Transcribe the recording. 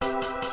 you